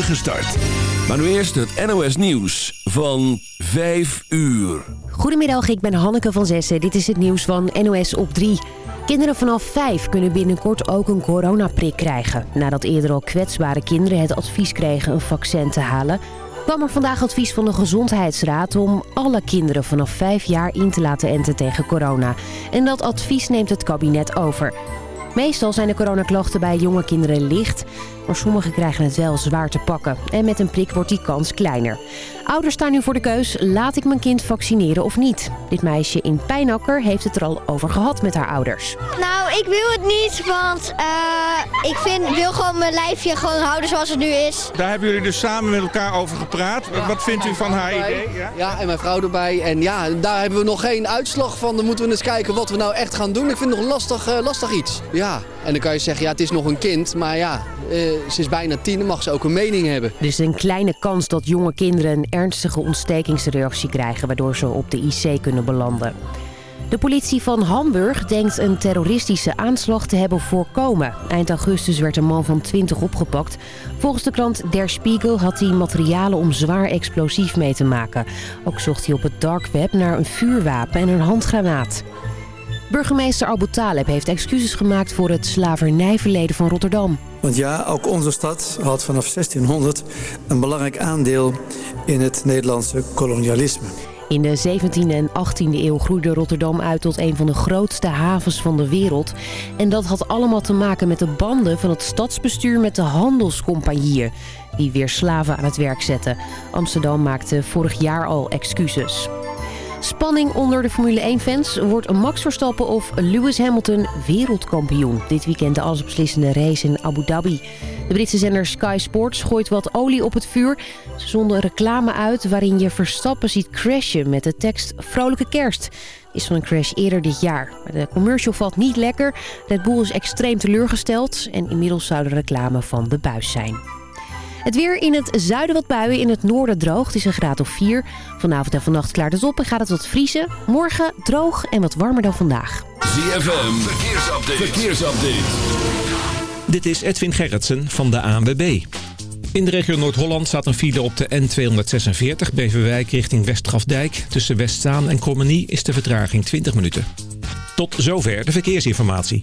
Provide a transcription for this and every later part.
start. Maar nu eerst het NOS Nieuws van 5 uur. Goedemiddag, ik ben Hanneke van Zessen. Dit is het nieuws van NOS op 3. Kinderen vanaf 5 kunnen binnenkort ook een coronaprik krijgen. Nadat eerder al kwetsbare kinderen het advies kregen een vaccin te halen... kwam er vandaag advies van de Gezondheidsraad om alle kinderen vanaf 5 jaar in te laten enten tegen corona. En dat advies neemt het kabinet over... Meestal zijn de coronaklachten bij jonge kinderen licht, maar sommigen krijgen het wel zwaar te pakken. En met een prik wordt die kans kleiner. Ouders staan nu voor de keus, laat ik mijn kind vaccineren of niet? Dit meisje in Pijnakker heeft het er al over gehad met haar ouders. Nou, ik wil het niet, want uh, ik vind, wil gewoon mijn lijfje gewoon houden zoals het nu is. Daar hebben jullie dus samen met elkaar over gepraat. Wat vindt u van haar idee? Ja? ja, en mijn vrouw erbij. En ja, daar hebben we nog geen uitslag van. Dan moeten we eens kijken wat we nou echt gaan doen. Ik vind het nog lastig, uh, lastig iets. Ja, en dan kan je zeggen, ja, het is nog een kind. Maar ja, uh, ze is bijna tien, dan mag ze ook een mening hebben. Er is een kleine kans dat jonge kinderen een ernstige ontstekingsreactie krijgen... waardoor ze op de IC kunnen belanden. De politie van Hamburg denkt een terroristische aanslag te hebben voorkomen. Eind augustus werd een man van 20 opgepakt. Volgens de krant Der Spiegel had hij materialen om zwaar explosief mee te maken. Ook zocht hij op het dark web naar een vuurwapen en een handgranaat. Burgemeester Abu Taleb heeft excuses gemaakt voor het slavernijverleden van Rotterdam. Want ja, ook onze stad had vanaf 1600 een belangrijk aandeel in het Nederlandse kolonialisme. In de 17e en 18e eeuw groeide Rotterdam uit tot een van de grootste havens van de wereld. En dat had allemaal te maken met de banden van het stadsbestuur met de handelscompagnieën. Die weer slaven aan het werk zetten. Amsterdam maakte vorig jaar al excuses. Spanning onder de Formule 1-fans. Wordt Max Verstappen of Lewis Hamilton wereldkampioen? Dit weekend de allesbeslissende race in Abu Dhabi. De Britse zender Sky Sports gooit wat olie op het vuur. Ze zonden reclame uit waarin je Verstappen ziet crashen met de tekst Vrolijke Kerst. Is van een crash eerder dit jaar. Maar de commercial valt niet lekker. Red Bull is extreem teleurgesteld en inmiddels zou de reclame van de buis zijn. Het weer in het zuiden wat buien, in het noorden droog. Het is een graad of 4. Vanavond en vannacht klaart het op en gaat het wat vriezen. Morgen droog en wat warmer dan vandaag. ZFM, verkeersupdate. verkeersupdate. Dit is Edwin Gerritsen van de ANWB. In de regio Noord-Holland staat een file op de N246 Beverwijk richting Westgrafdijk. Tussen Westzaan en Krommenie is de vertraging 20 minuten. Tot zover de verkeersinformatie.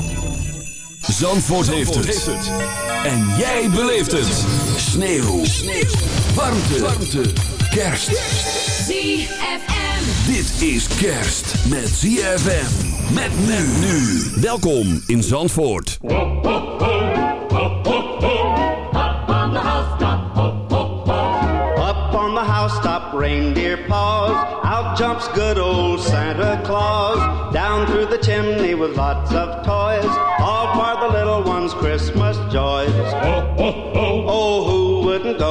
Zandvoort, heeft, het. En jij beleeft het. Sneeuw. Sneeuw. Warmte. Warmte. Kerst. ZFM. Dit is kerst met ZFM. Met men nu. Welkom in Zandvoort. Housetop, reindeer paws. Out jumps good old Santa Claus. Down through the chimney with lots of toys. All for the little ones' Christmas joys. Oh, oh, oh. Oh, who wouldn't go?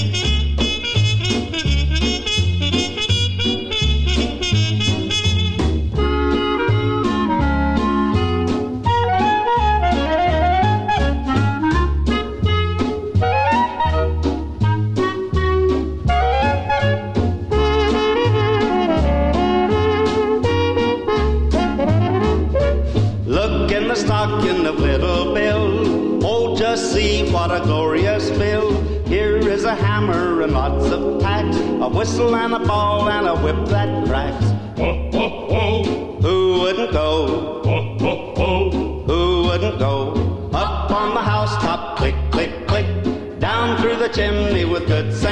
A hammer and lots of tacks, a whistle and a ball and a whip that cracks. Who wouldn't go? Who wouldn't go? Up on the housetop, click, click, click. Down through the chimney with good Saint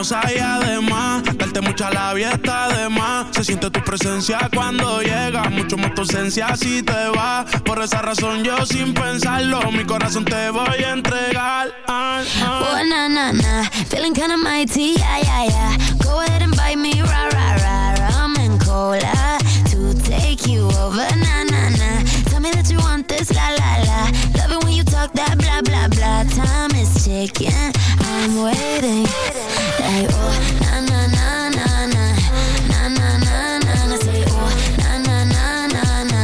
hermosa y además, darte mucha labia está de más. Se siente tu presencia cuando llega, mucho más tu ausencia si te va. Por esa razón yo sin pensarlo, mi corazón te voy a entregar. Oh, na, na, na. Feeling kinda mighty, yeah, yeah, yeah. Go ahead and bite me, rah, rah, rah. Rum and cola to take you over, na, na, na. Tell me that you want this, la, la, la. Time is I'm waiting. Oh, na, na, na, na, na. Na, na, na, na, na. Oh, na, na, na, na, na.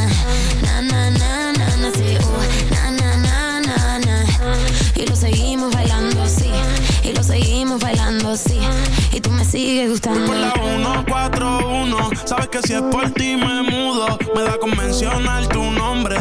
Na, na, na, na, na. Oh, na, na, na, na, na. Y lo seguimos bailando, sí. Y lo seguimos bailando, sí. Y tú me sigues gustando. Por la 141, sabes que si es por ti me mudo. Me da con mencionar tu nombre.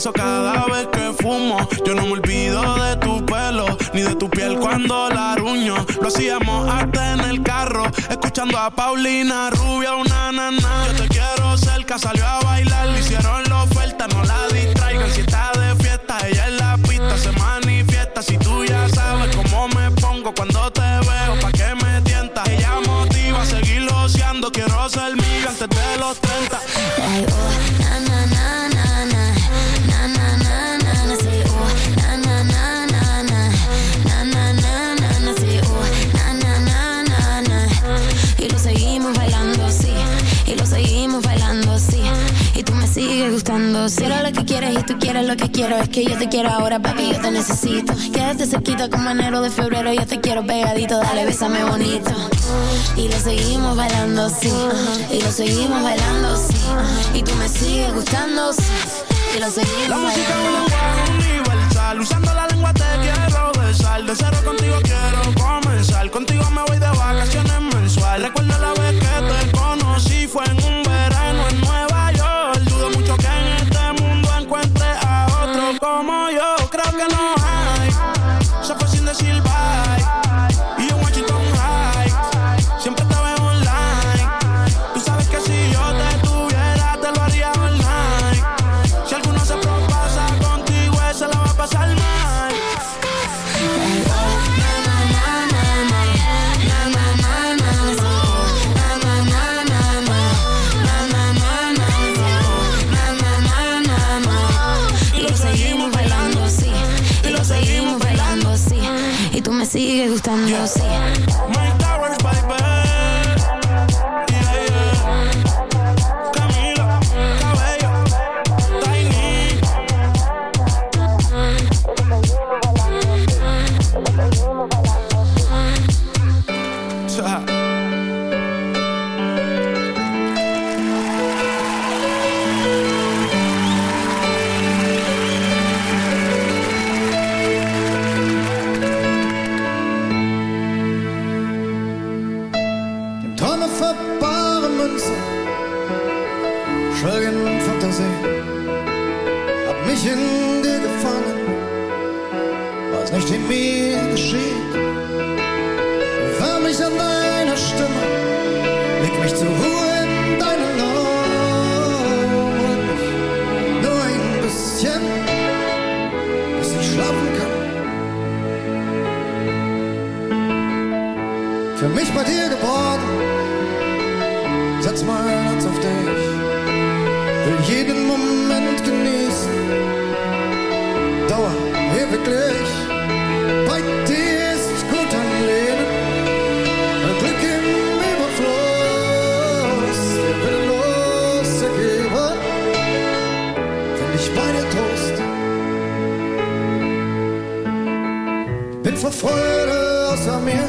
Pienso cada vez que fumo. Yo no me olvido de tu pelo, ni de tu piel cuando la ruño. Lo hacíamos hasta en el carro, escuchando a Paulina Rubia, una nana. Yo te quiero cerca, salió a bailar, le hicieron la oferta, no la distraigan. Si está de fiesta, ella en la pista se manifiesta. Si tú ya sabes cómo me pongo cuando te veo, pa' que me tientas. Ella motiva a seguir oceando, quiero ser mía antes de los 30. Gustando, sí. Quiero lo que quieres y tú quieres lo que quiero. Es que yo te quiero ahora, papi, yo te necesito. Quédate cerquita como enero de febrero. Yo te quiero pegadito, dale, bésame bonito. Y lo seguimos bailando, sí. Y lo seguimos bailando, sí. Y tú me sigues gustando, sí. Y lo seguimos La música bailando. Usando la lengua te quiero besar. De cero contigo quiero comenzar. Contigo me voy de vacaciones mensual. Recuerdo Yo Für mich bei dir geboren setz mein Herz auf dich. Will jeden Moment genießen, Dauer ewiglich. Bei dir ist gut am Leben, ein Glück im Überfluss. Der willenlos ergeben, find ich bei dir Trost. Bin vor Freude außer mir,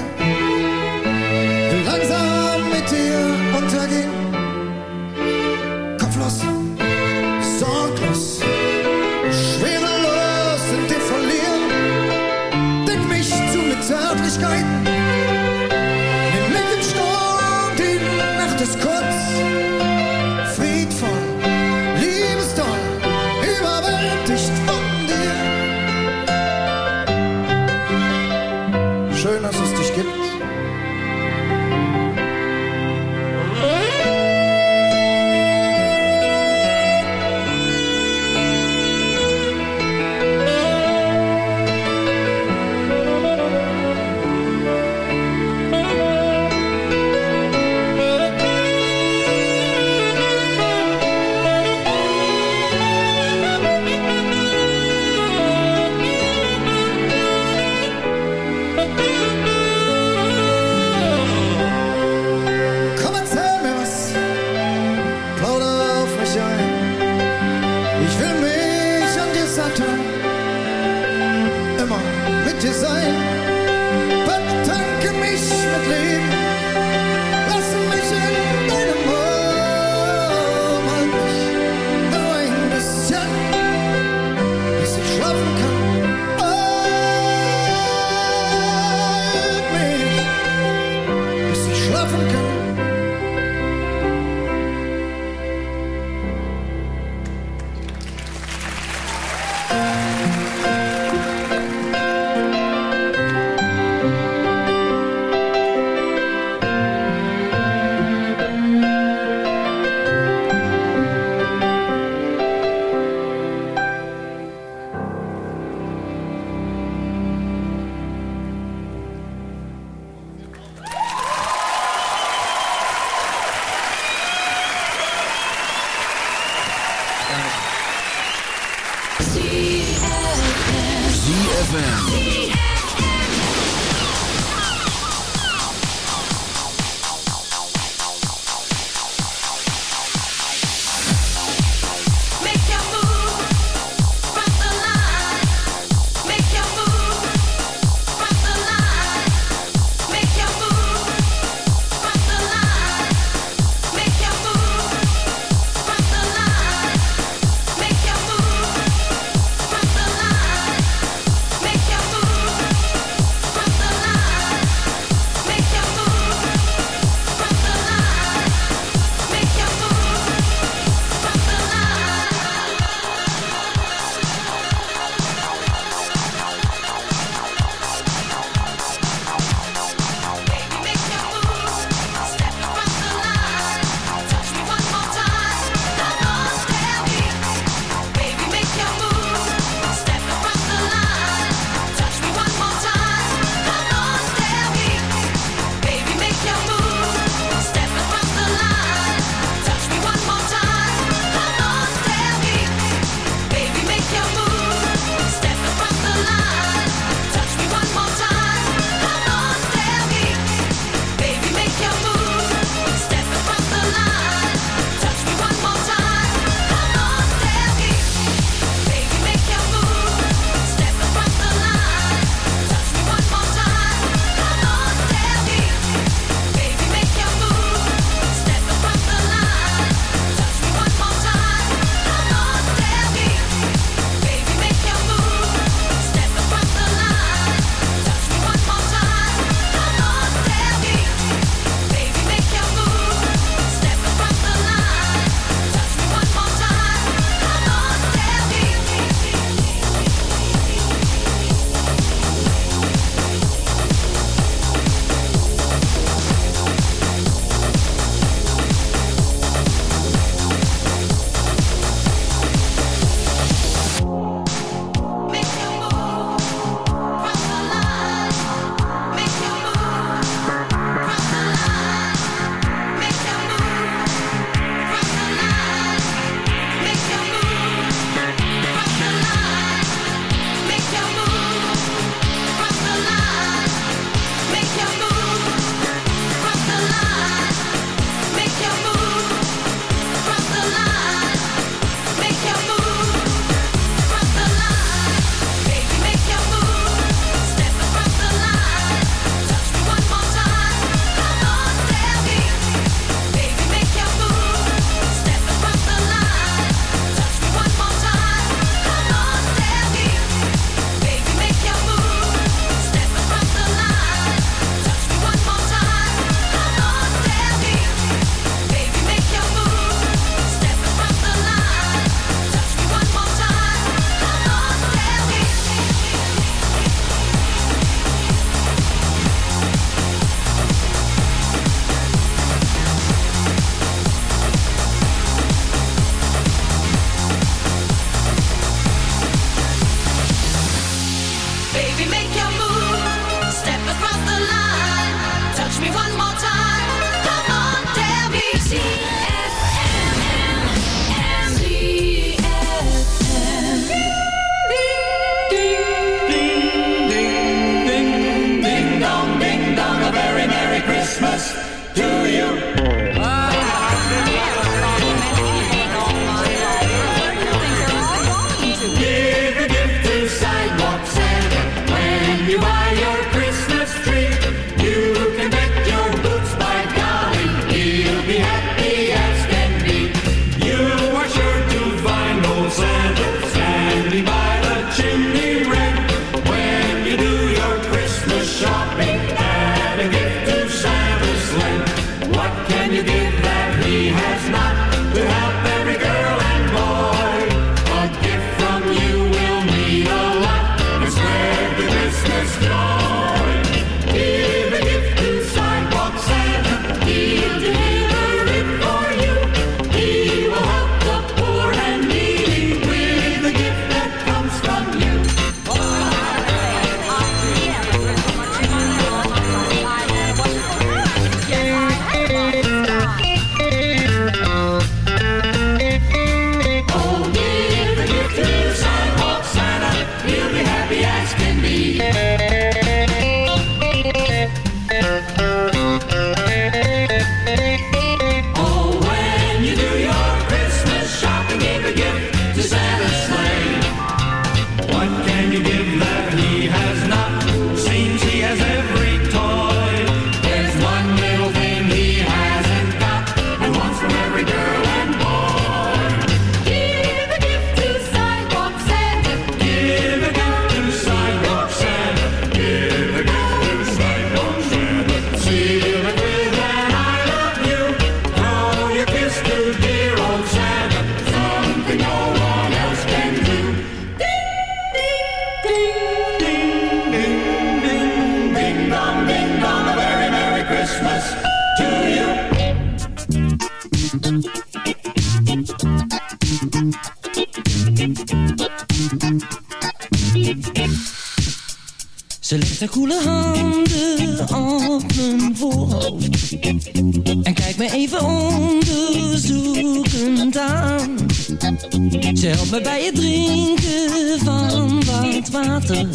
Ze helpt me bij het drinken van wat water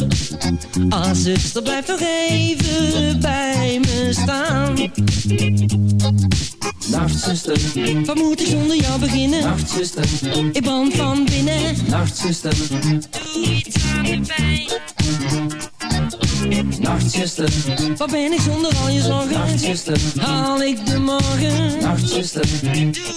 Ah, zuster, blijf nog even bij me staan. Nachtzuster, wat moet ik zonder jou beginnen? Nachtzuster, ik brand van binnen. Nachtzuster, doe iets aan de pijn. Nachtzuster, wat ben ik zonder al je zorgen? Nachtzuster, haal ik de morgen? Nachtzuster, doe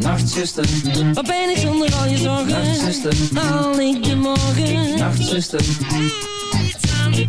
Nachtzuster, wat ben ik zonder al je zorgen? Nachtzuster, haal ik de morgen? Nachtzuster, doe iets aan de.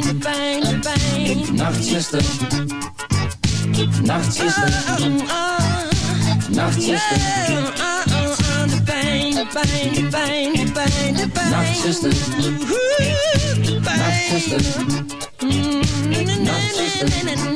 pijn, pijn, pijn. Nachtzuster, Nachtzuster, Nachtzuster, aan de pijn, de pijn, de pijn, de pijn, de pijn. Nachtzuster, Nachtzuster, Nachtzuster.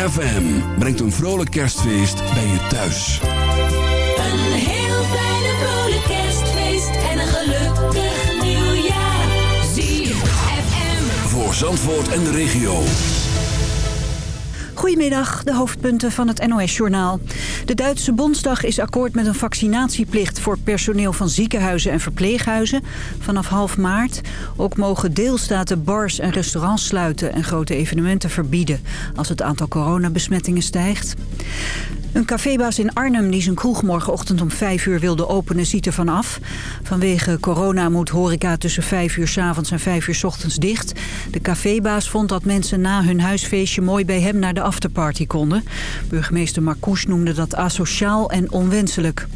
ZFM brengt een vrolijk kerstfeest bij je thuis. Een heel fijne vrolijk kerstfeest en een gelukkig nieuwjaar. ZFM. Voor Zandvoort en de regio. Goedemiddag, de hoofdpunten van het NOS-journaal. De Duitse Bondsdag is akkoord met een vaccinatieplicht voor personeel van ziekenhuizen en verpleeghuizen vanaf half maart. Ook mogen deelstaten bars en restaurants sluiten en grote evenementen verbieden als het aantal coronabesmettingen stijgt. Een cafébaas in Arnhem die zijn kroeg morgenochtend om 5 uur wilde openen ziet ervan af. Vanwege corona moet horeca tussen 5 uur 's avonds en 5 uur 's ochtends dicht. De cafébaas vond dat mensen na hun huisfeestje mooi bij hem naar de afterparty konden. Burgemeester Marcouch noemde dat asociaal en onwenselijk.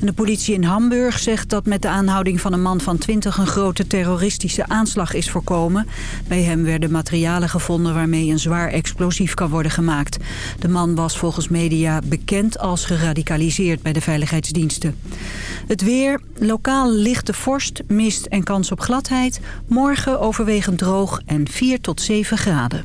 De politie in Hamburg zegt dat met de aanhouding van een man van 20 een grote terroristische aanslag is voorkomen. Bij hem werden materialen gevonden waarmee een zwaar explosief kan worden gemaakt. De man was volgens media bekend als geradicaliseerd bij de veiligheidsdiensten. Het weer, lokaal lichte vorst, mist en kans op gladheid. Morgen overwegend droog en 4 tot 7 graden.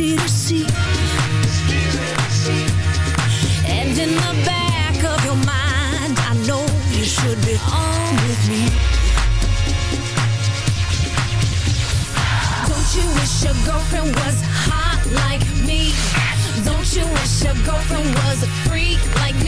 easy to see. And in the back of your mind, I know you should be on with me. Don't you wish your girlfriend was hot like me? Don't you wish your girlfriend was a freak like me?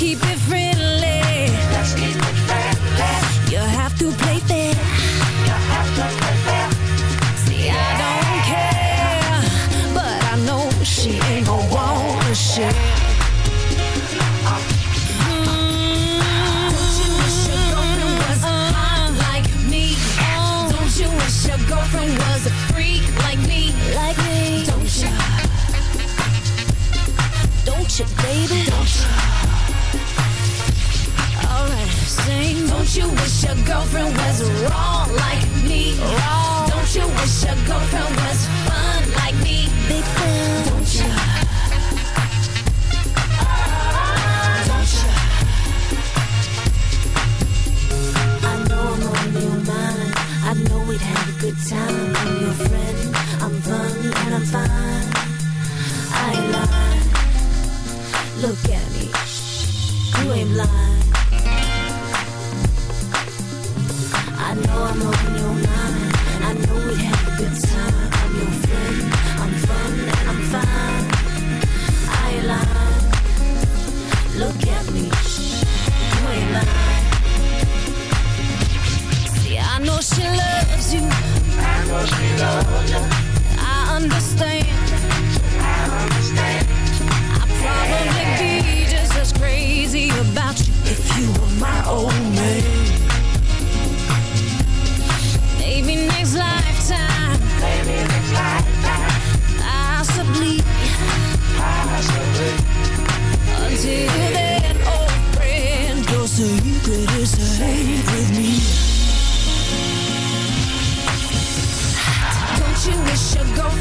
Keep it friendly. You wish your girlfriend was wrong like me? Wrong. Don't you wish your girlfriend was fun like me? Big fun. Don't you? Don't you? I know I'm on your mind. I know we'd a good time. I'm your friend. I'm fun and I'm fine. I. Look at love you.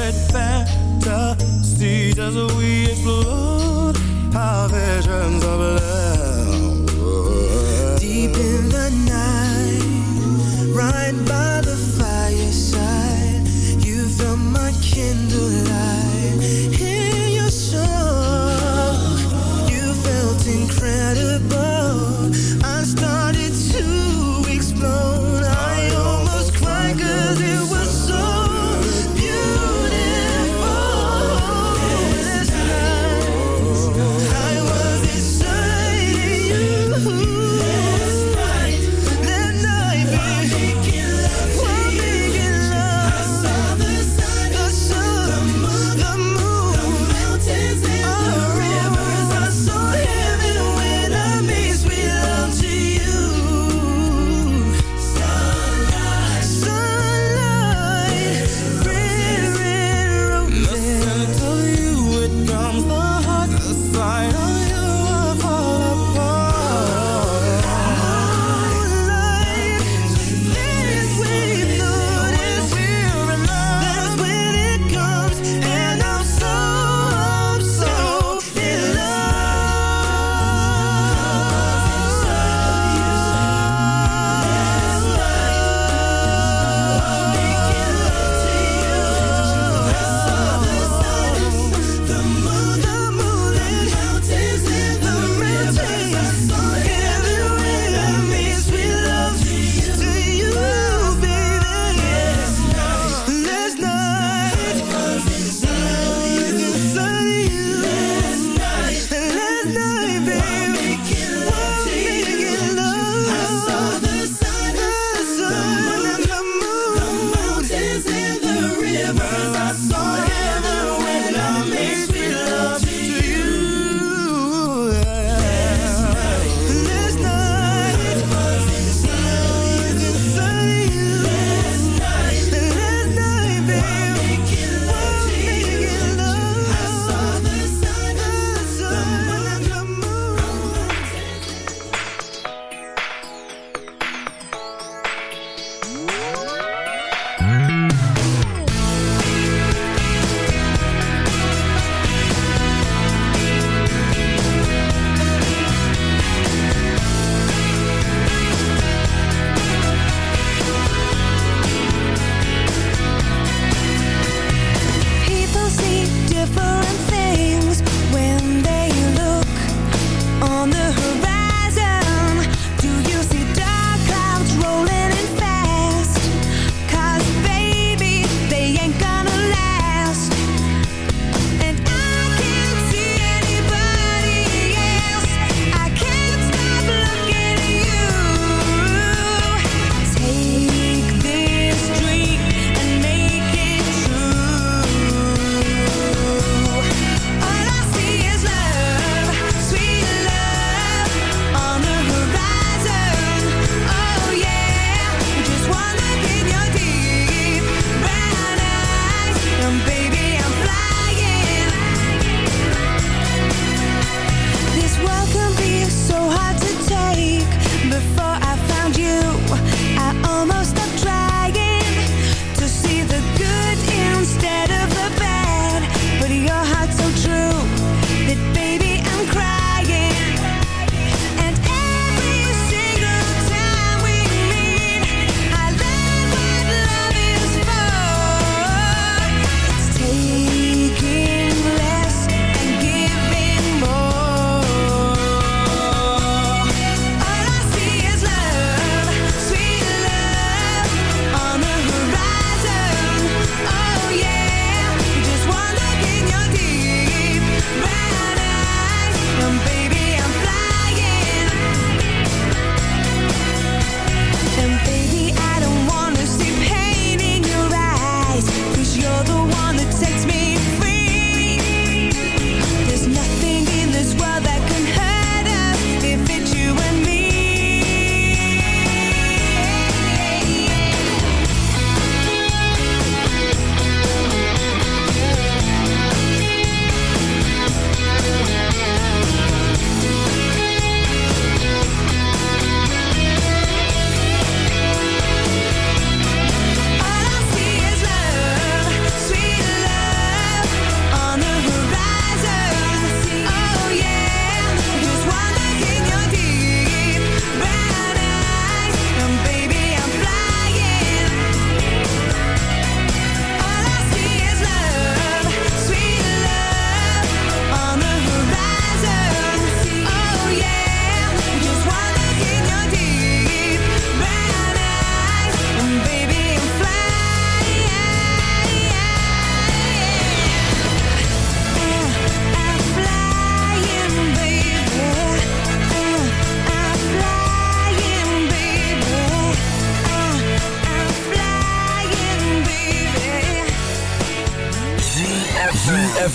Favorite fantasies as we explored our visions of love.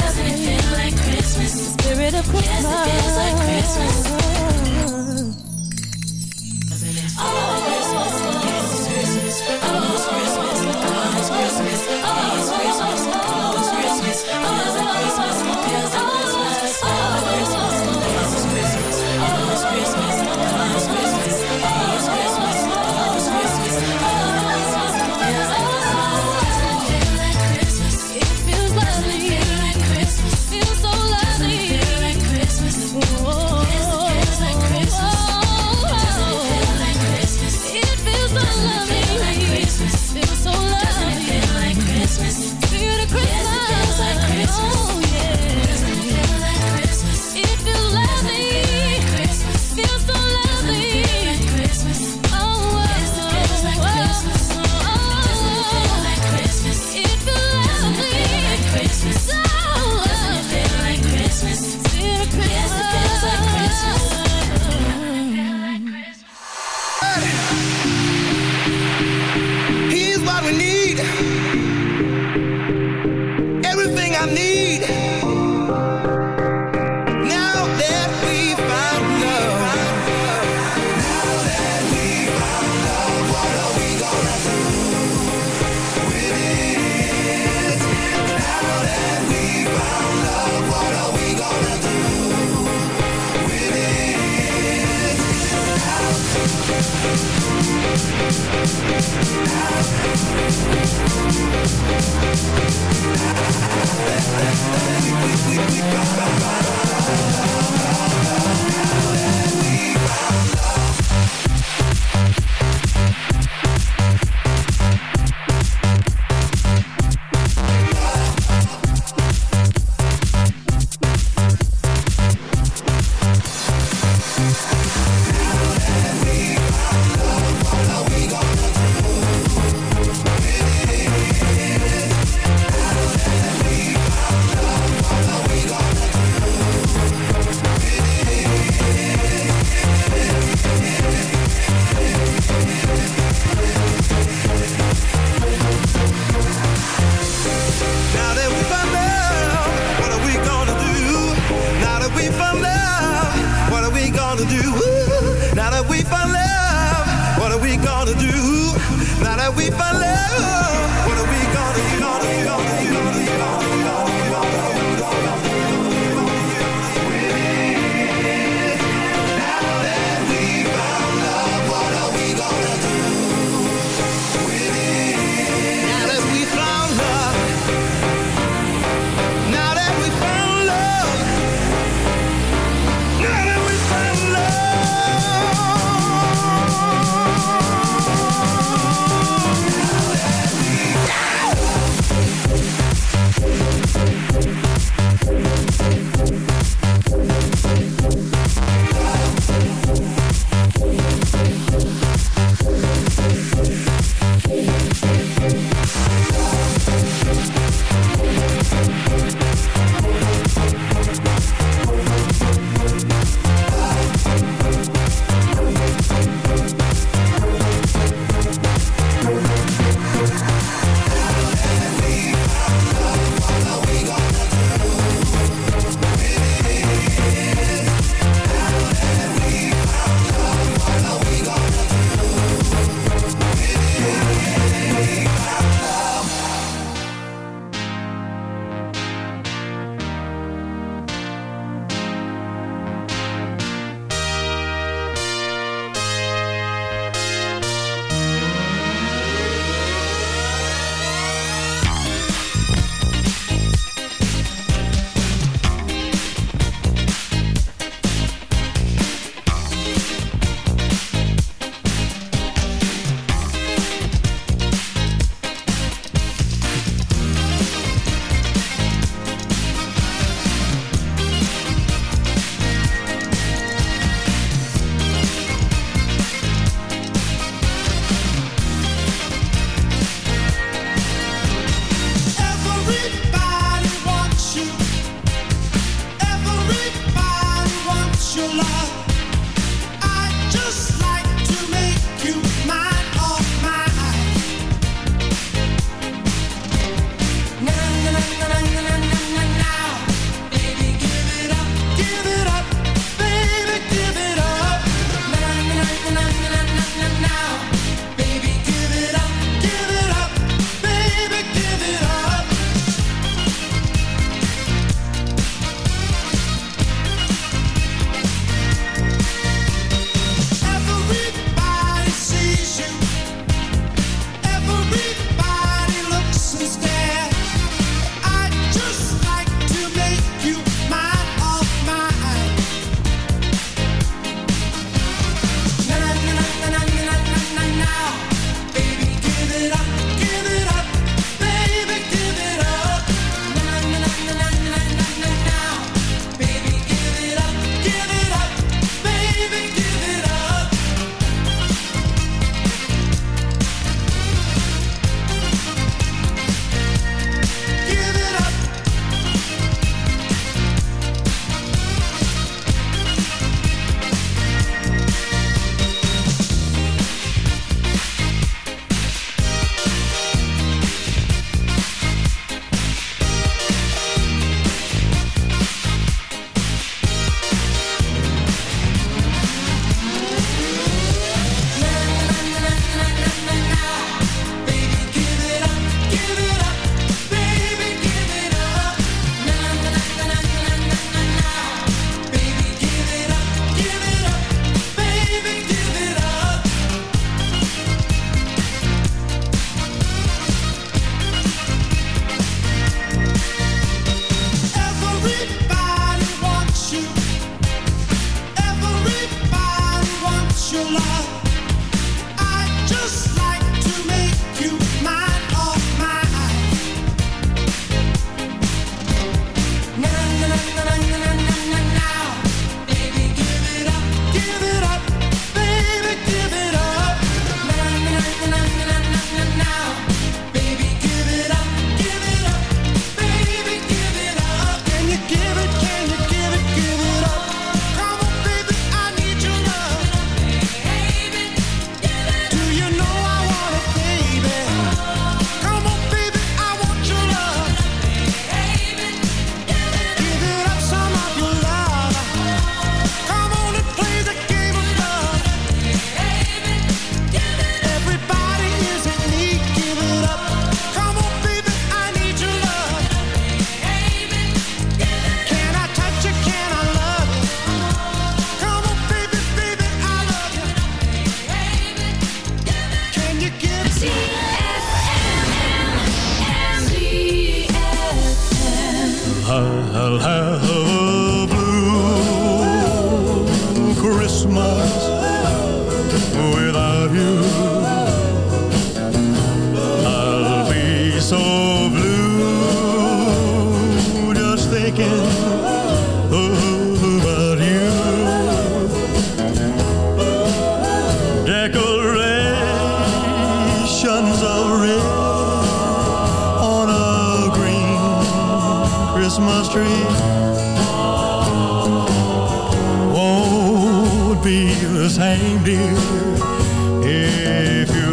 Doesn't it feel like Christmas? The spirit of Christmas. Yes, it feels like Christmas. It Cara, cara. Just be the same, dear, if you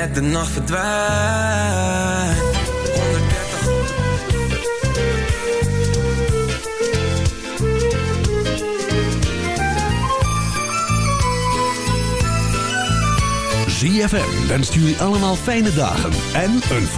met de nacht verdwijnt. 130 ZFM wenst jullie allemaal fijne dagen en een volgende.